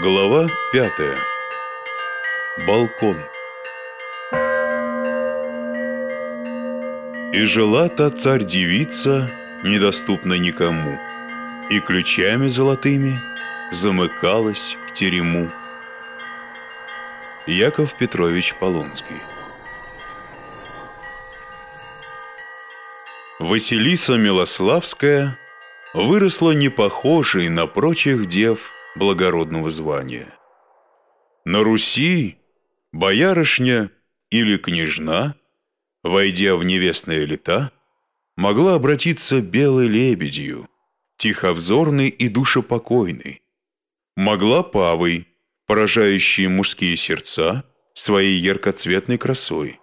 Глава пятая. Балкон. И жила та царь-девица, недоступна никому, И ключами золотыми замыкалась в терему. Яков Петрович Полонский. Василиса Милославская выросла не похожей на прочих дев благородного звания. На Руси боярышня или княжна, войдя в невестные лета, могла обратиться белой лебедью, тиховзорной и душепокойной, могла павой, поражающей мужские сердца своей яркоцветной красой.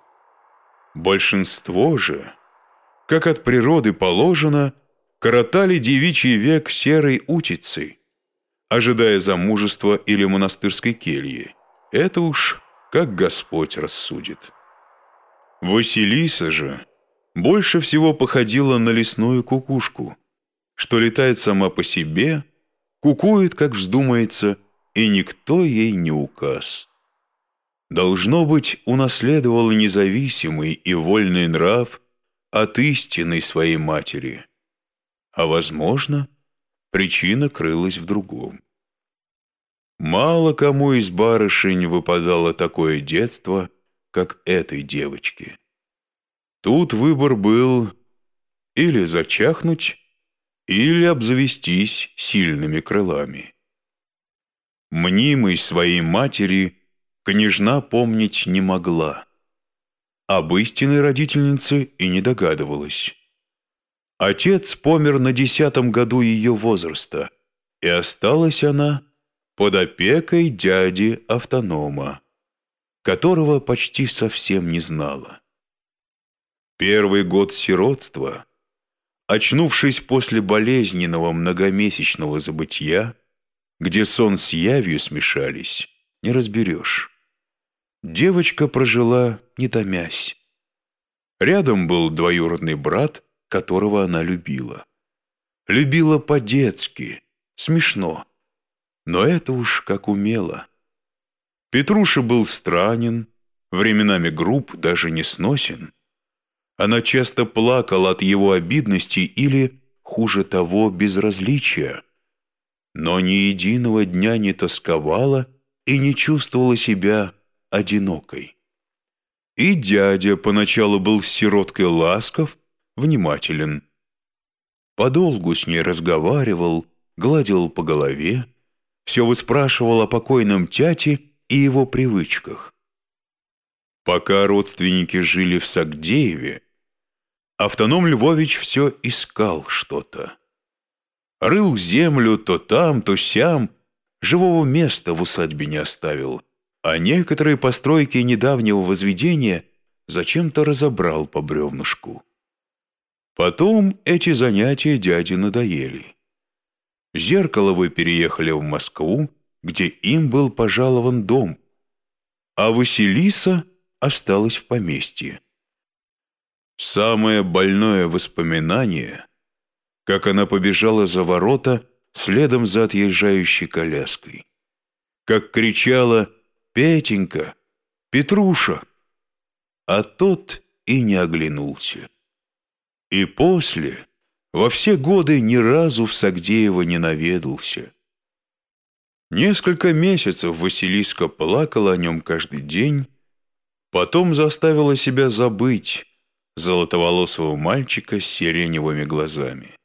Большинство же, как от природы положено, коротали девичий век серой утицей, ожидая замужества или монастырской кельи. Это уж как Господь рассудит. Василиса же больше всего походила на лесную кукушку, что летает сама по себе, кукует, как вздумается, и никто ей не указ. Должно быть, унаследовала независимый и вольный нрав от истинной своей матери, а, возможно, причина крылась в другом. Мало кому из барышень выпадало такое детство, как этой девочке. Тут выбор был или зачахнуть, или обзавестись сильными крылами. Мнимой своей матери княжна помнить не могла. Об истинной родительнице и не догадывалась. Отец помер на десятом году ее возраста, и осталась она под опекой дяди автонома, которого почти совсем не знала. Первый год сиротства, очнувшись после болезненного многомесячного забытия, где сон с явью смешались, не разберешь. Девочка прожила, не томясь. Рядом был двоюродный брат, которого она любила. Любила по-детски, смешно но это уж как умело. Петруша был странен, временами груб, даже не сносен. Она часто плакала от его обидности или, хуже того, безразличия, но ни единого дня не тосковала и не чувствовала себя одинокой. И дядя поначалу был с сироткой ласков, внимателен. Подолгу с ней разговаривал, гладил по голове, все выспрашивал о покойном тяте и его привычках. Пока родственники жили в Сагдееве, автоном Львович все искал что-то. Рыл землю то там, то сям, живого места в усадьбе не оставил, а некоторые постройки недавнего возведения зачем-то разобрал по бревнышку. Потом эти занятия дяде надоели. Зеркаловы переехали в Москву, где им был пожалован дом, а Василиса осталась в поместье. Самое больное воспоминание, как она побежала за ворота следом за отъезжающей коляской, как кричала «Петенька! Петруша!» А тот и не оглянулся. И после во все годы ни разу в Сагдеево не наведался. Несколько месяцев Василиска плакала о нем каждый день, потом заставила себя забыть золотоволосого мальчика с сиреневыми глазами.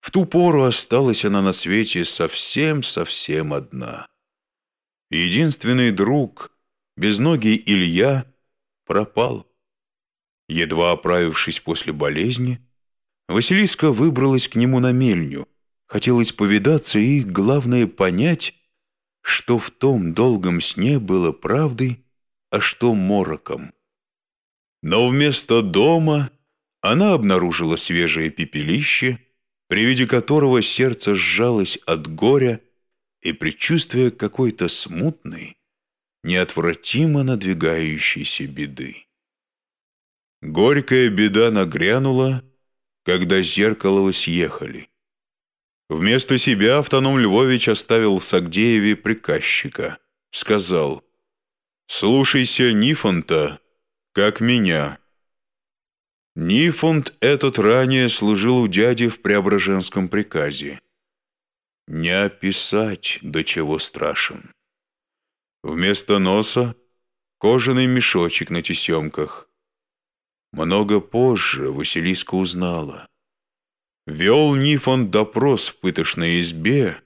В ту пору осталась она на свете совсем-совсем одна. Единственный друг, безногий Илья, пропал. Едва оправившись после болезни, Василиска выбралась к нему на мельню. Хотелось повидаться и, главное, понять, что в том долгом сне было правдой, а что мороком. Но вместо дома она обнаружила свежее пепелище, при виде которого сердце сжалось от горя и предчувствия какой-то смутной, неотвратимо надвигающейся беды. Горькая беда нагрянула, когда Зеркалово съехали. Вместо себя автоном Львович оставил в Сагдееве приказчика. Сказал, «Слушайся Нифонта, как меня». Нифонт этот ранее служил у дяди в Преображенском приказе. Не описать, до чего страшен. Вместо носа — кожаный мешочек на тесемках. Много позже Василиска узнала. Вел Нифон допрос в пытошной избе,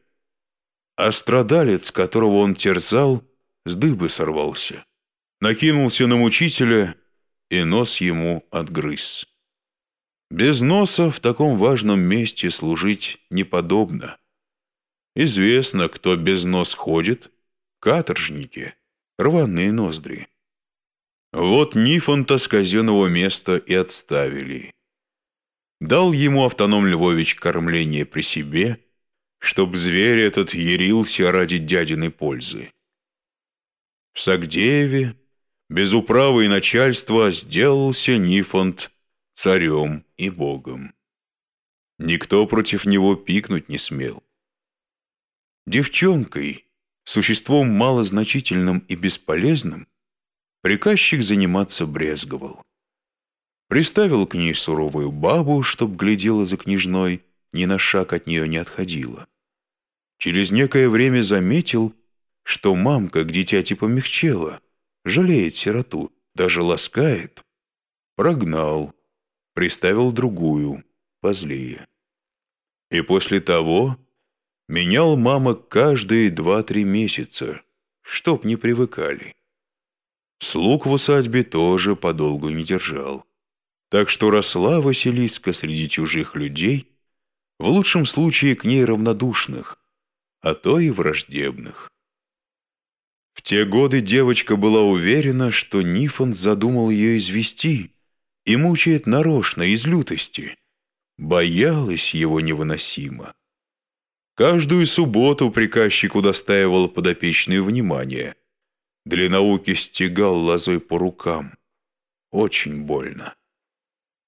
а страдалец, которого он терзал, с дыбы сорвался. Накинулся на мучителя, и нос ему отгрыз. Без носа в таком важном месте служить неподобно. Известно, кто без нос ходит. Каторжники, рваные ноздри. Вот Нифонта с казенного места и отставили. Дал ему автоном Львович кормление при себе, чтоб зверь этот ярился ради дядиной пользы. В Сагдееве, без управы и начальства, сделался Нифонт царем и богом. Никто против него пикнуть не смел. Девчонкой, существом малозначительным и бесполезным, приказчик заниматься брезговал. Приставил к ней суровую бабу, чтоб глядела за княжной, ни на шаг от нее не отходила. Через некое время заметил, что мамка к дитяти помягчела, жалеет сироту, даже ласкает. Прогнал, приставил другую, позлее. И после того Менял мама каждые два-три месяца, чтоб не привыкали. Слуг в усадьбе тоже подолгу не держал. Так что росла Василиска среди чужих людей, в лучшем случае к ней равнодушных, а то и враждебных. В те годы девочка была уверена, что Нифон задумал ее извести и мучает нарочно из лютости. Боялась его невыносимо. Каждую субботу приказчик удостаивал подопечные внимания. Для науки стегал лозой по рукам. Очень больно.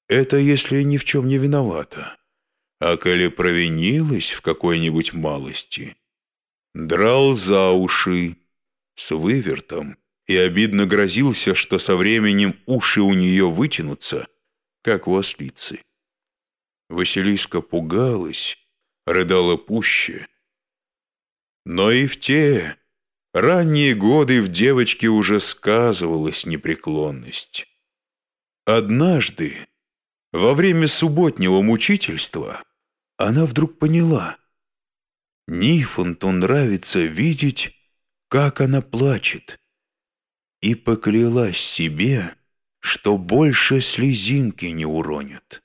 Это если ни в чем не виновата. А коли провинилась в какой-нибудь малости, драл за уши с вывертом и обидно грозился, что со временем уши у нее вытянутся, как у ослицы. Василиска пугалась, рыдала пуще. Но и в те ранние годы в девочке уже сказывалась непреклонность. Однажды, во время субботнего мучительства, она вдруг поняла. Нифонту нравится видеть, как она плачет, и поклялась себе, что больше слезинки не уронит.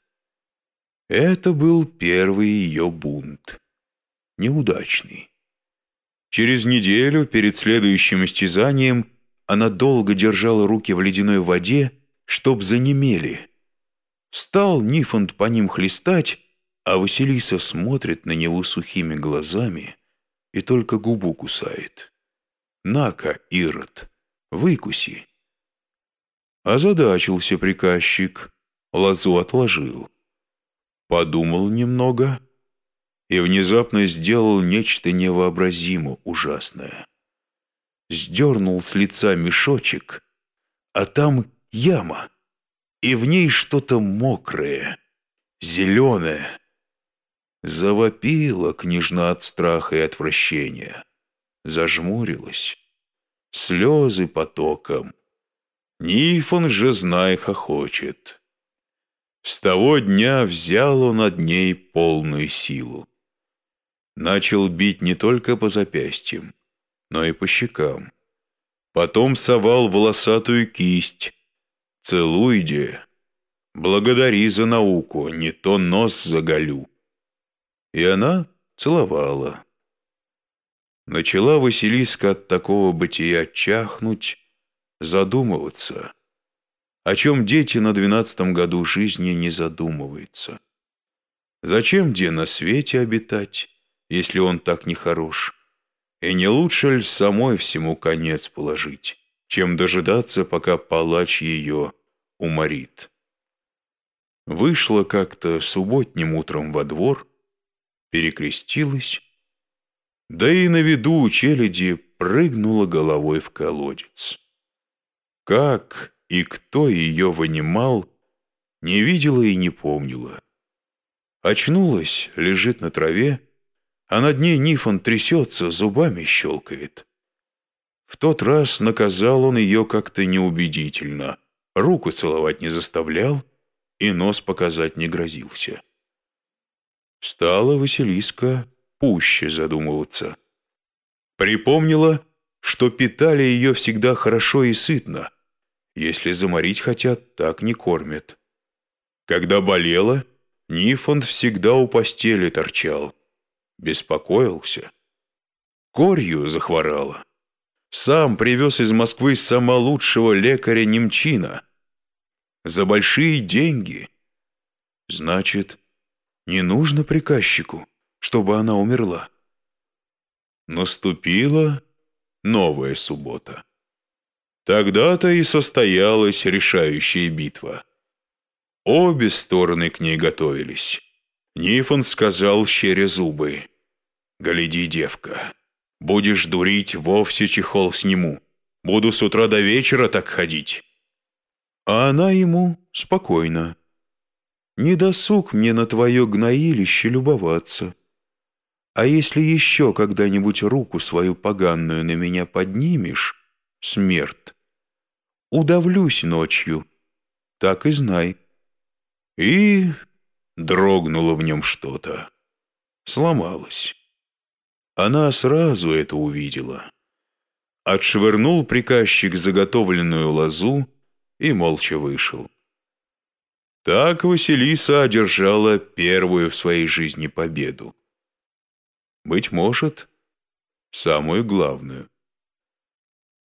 Это был первый ее бунт. Неудачный. Через неделю, перед следующим истязанием, она долго держала руки в ледяной воде, чтоб занемели. Стал Нифонт по ним хлестать, а Василиса смотрит на него сухими глазами и только губу кусает. «На-ка, Ирод, выкуси!» Озадачился приказчик, лозу отложил подумал немного и внезапно сделал нечто невообразимо ужасное. Сдернул с лица мешочек, а там яма, и в ней что-то мокрое, зеленое. Завопила княжна от страха и отвращения, зажмурилась, слезы потоком. Нифон же, знай, хохочет. С того дня взял он над ней полную силу. Начал бить не только по запястьям, но и по щекам. Потом совал волосатую кисть. «Целуйде, благодари за науку, не то нос заголю». И она целовала. Начала Василиска от такого бытия чахнуть, задумываться о чем дети на двенадцатом году жизни не задумываются. Зачем где на свете обитать, если он так нехорош? И не лучше ли самой всему конец положить, чем дожидаться, пока палач ее уморит? Вышла как-то субботним утром во двор, перекрестилась, да и на виду у челяди прыгнула головой в колодец. Как и кто ее вынимал, не видела и не помнила. Очнулась, лежит на траве, а над ней Нифон трясется, зубами щелкает. В тот раз наказал он ее как-то неубедительно, руку целовать не заставлял и нос показать не грозился. Стала Василиска пуще задумываться. Припомнила, что питали ее всегда хорошо и сытно. Если заморить хотят, так не кормят. Когда болела, Нифонт всегда у постели торчал. Беспокоился. Корью захворала. Сам привез из Москвы самого лучшего лекаря Немчина. За большие деньги. Значит, не нужно приказчику, чтобы она умерла. Наступила новая суббота. Тогда-то и состоялась решающая битва. Обе стороны к ней готовились. Нифон сказал, щеря зубы. «Гляди, девка, будешь дурить, вовсе чехол сниму. Буду с утра до вечера так ходить». А она ему спокойно. «Не досуг мне на твое гноилище любоваться. А если еще когда-нибудь руку свою поганную на меня поднимешь, смерть, удавлюсь ночью, так и знай». И дрогнуло в нем что-то. Сломалось. Она сразу это увидела. Отшвырнул приказчик заготовленную лозу и молча вышел. Так Василиса одержала первую в своей жизни победу. Быть может, самую главную.